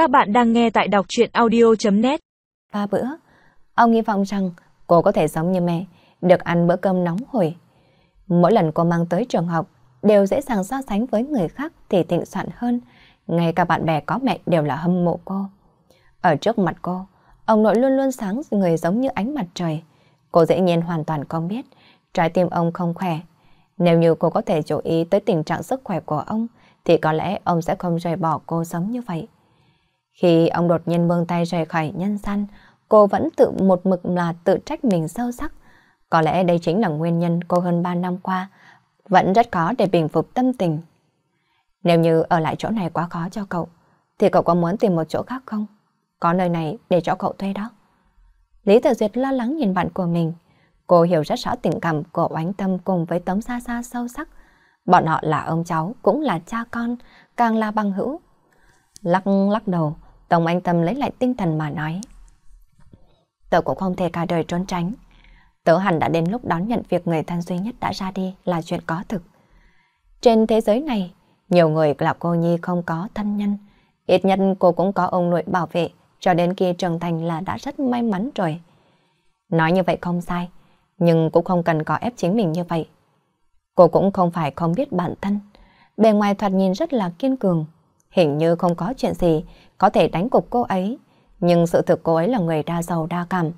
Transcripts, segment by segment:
Các bạn đang nghe tại đọc truyện audio.net Ba bữa, ông hy vọng rằng cô có thể giống như mẹ, được ăn bữa cơm nóng hổi. Mỗi lần cô mang tới trường học, đều dễ dàng so sánh với người khác thì thịnh soạn hơn. Ngay cả bạn bè có mẹ đều là hâm mộ cô. Ở trước mặt cô, ông nội luôn luôn sáng người giống như ánh mặt trời. Cô dễ nhiên hoàn toàn không biết, trái tim ông không khỏe. Nếu như cô có thể chú ý tới tình trạng sức khỏe của ông, thì có lẽ ông sẽ không rời bỏ cô sống như vậy. Khi ông đột nhiên buông tay rời khỏi nhân gian, cô vẫn tự một mực là tự trách mình sâu sắc. Có lẽ đây chính là nguyên nhân cô hơn 3 năm qua vẫn rất khó để bình phục tâm tình. Nếu như ở lại chỗ này quá khó cho cậu, thì cậu có muốn tìm một chỗ khác không? Có nơi này để cho cậu thuê đó. Lý Tử Duyệt lo lắng nhìn bạn của mình. Cô hiểu rất rõ tình cảm của oánh tâm cùng với Tống Sa Sa sâu sắc. Bọn họ là ông cháu, cũng là cha con, càng là bằng hữu. Lắc lắc đầu, Tống Anh Tâm lấy lại tinh thần mà nói. Tớ cũng không thể cả đời trốn tránh. Tớ hẳn đã đến lúc đón nhận việc người thân duy nhất đã ra đi là chuyện có thực. Trên thế giới này, nhiều người là cô Nhi không có thân nhân. Ít nhất cô cũng có ông nội bảo vệ, cho đến khi trưởng thành là đã rất may mắn rồi. Nói như vậy không sai, nhưng cũng không cần có ép chính mình như vậy. Cô cũng không phải không biết bản thân. Bề ngoài thoạt nhìn rất là kiên cường. Hình như không có chuyện gì có thể đánh cục cô ấy. Nhưng sự thực cô ấy là người đa giàu đa cảm.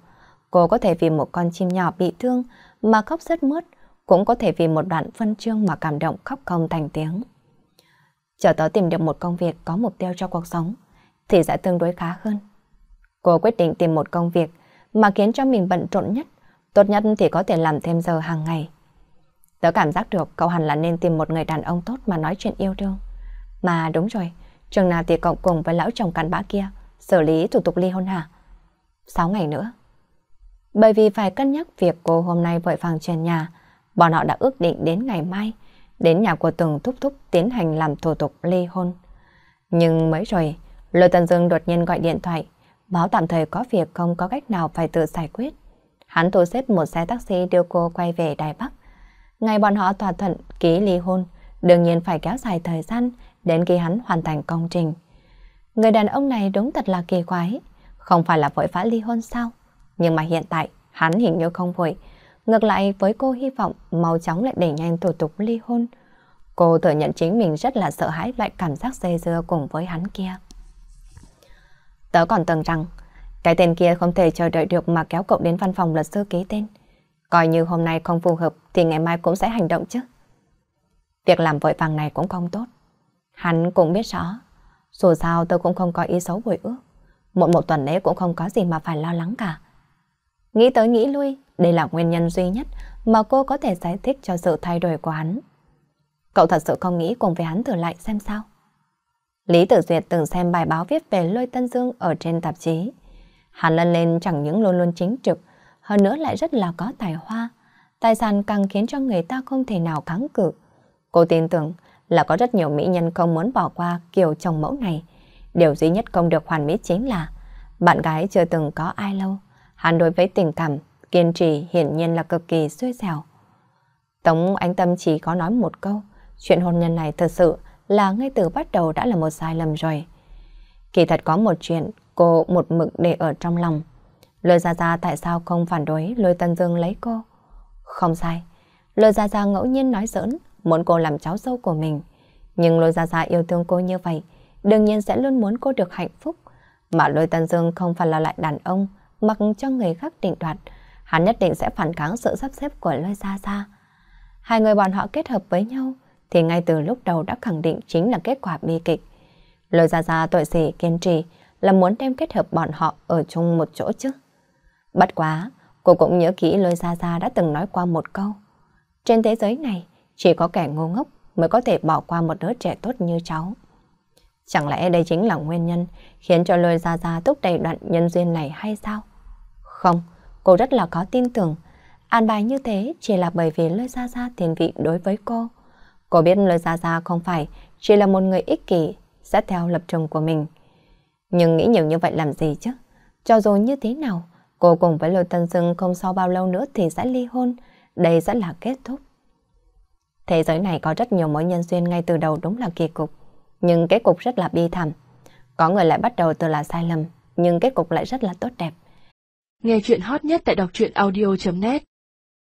Cô có thể vì một con chim nhỏ bị thương mà khóc rất mướt. Cũng có thể vì một đoạn phân chương mà cảm động khóc không thành tiếng. Chờ tớ tìm được một công việc có mục tiêu cho cuộc sống thì sẽ tương đối khá hơn. Cô quyết định tìm một công việc mà khiến cho mình bận rộn nhất. Tốt nhất thì có thể làm thêm giờ hàng ngày. Tớ cảm giác được cậu hẳn là nên tìm một người đàn ông tốt mà nói chuyện yêu đương. Mà đúng rồi, chừng nào thì cậu cùng với lão chồng cặn bã kia xử lý thủ tục ly hôn hả? Sáu ngày nữa. Bởi vì phải cân nhắc việc cô hôm nay vội vàng chuyển nhà, bọn họ đã ước định đến ngày mai, đến nhà của từng thúc thúc tiến hành làm thủ tục ly hôn. Nhưng mới rồi, Lôi Tân Dương đột nhiên gọi điện thoại, báo tạm thời có việc không có cách nào phải tự giải quyết. Hắn thu xếp một xe taxi đưa cô quay về Đài Bắc. Ngày bọn họ thỏa thuận ký ly hôn, đương nhiên phải kéo dài thời gian đến khi hắn hoàn thành công trình. Người đàn ông này đúng thật là kỳ quái, không phải là vội vã ly hôn sao? Nhưng mà hiện tại, hắn hình như không vội. Ngược lại với cô hy vọng mau chóng lại đẩy nhanh thủ tục ly hôn. Cô thừa nhận chính mình rất là sợ hãi loại cảm giác dây dưa cùng với hắn kia. Tớ còn tưởng rằng, cái tên kia không thể chờ đợi được mà kéo cậu đến văn phòng luật sư ký tên. Coi như hôm nay không phù hợp thì ngày mai cũng sẽ hành động chứ. Việc làm vội vàng này cũng không tốt. Hắn cũng biết rõ. Dù sao tôi cũng không có ý xấu bồi ước. Một một tuần lễ cũng không có gì mà phải lo lắng cả. Nghĩ tới nghĩ lui, đây là nguyên nhân duy nhất mà cô có thể giải thích cho sự thay đổi của hắn. Cậu thật sự không nghĩ cùng với hắn thử lại xem sao. Lý Tử Duyệt từng xem bài báo viết về Lôi Tân Dương ở trên tạp chí. Hắn lên lên chẳng những luôn luôn chính trực, hơn nữa lại rất là có tài hoa. Tài sản càng khiến cho người ta không thể nào kháng cự. Cô tin tưởng là có rất nhiều mỹ nhân không muốn bỏ qua kiểu chồng mẫu này. Điều duy nhất không được hoàn mỹ chính là bạn gái chưa từng có ai lâu. Hắn đối với tình cảm, kiên trì hiển nhiên là cực kỳ suy xẻo. Tống Ánh Tâm chỉ có nói một câu, chuyện hôn nhân này thật sự là ngay từ bắt đầu đã là một sai lầm rồi. Kỳ thật có một chuyện cô một mực để ở trong lòng. Lôi Gia Gia tại sao không phản đối Lôi Tân Dương lấy cô? Không sai. Lôi Gia Gia ngẫu nhiên nói giỡn, muốn cô làm cháu dâu của mình. Nhưng Lôi Gia Gia yêu thương cô như vậy, đương nhiên sẽ luôn muốn cô được hạnh phúc. Mà Lôi Tân Dương không phải là lại đàn ông, mặc cho người khác định đoạt. Hắn nhất định sẽ phản kháng sự sắp xếp của Lôi Gia Gia. Hai người bọn họ kết hợp với nhau, thì ngay từ lúc đầu đã khẳng định chính là kết quả bi kịch. Lôi Gia Gia tội gì kiên trì là muốn đem kết hợp bọn họ ở chung một chỗ chứ. Bất quá, cô cũng nhớ kỹ Lôi Gia Gia đã từng nói qua một câu. Trên thế giới này, chỉ có kẻ ngu ngốc mới có thể bỏ qua một đứa trẻ tốt như cháu. Chẳng lẽ đây chính là nguyên nhân khiến cho Lôi ra ra thúc đẩy đoạn nhân duyên này hay sao? Không, cô rất là có tin tưởng. An bài như thế chỉ là bởi vì Lôi ra ra tiền vị đối với cô. Cô biết Lôi ra ra không phải chỉ là một người ích kỷ, sẽ theo lập trường của mình. Nhưng nghĩ nhiều như vậy làm gì chứ? Cho dù như thế nào, cô cùng với Lôi Tân Dương không sau bao lâu nữa thì sẽ ly hôn. Đây sẽ là kết thúc. Thế giới này có rất nhiều mối nhân duyên ngay từ đầu đúng là kỳ cục. Nhưng kết cục rất là bi thảm. Có người lại bắt đầu từ là sai lầm, nhưng kết cục lại rất là tốt đẹp. Nghe chuyện hot nhất tại đọc truyện audio.net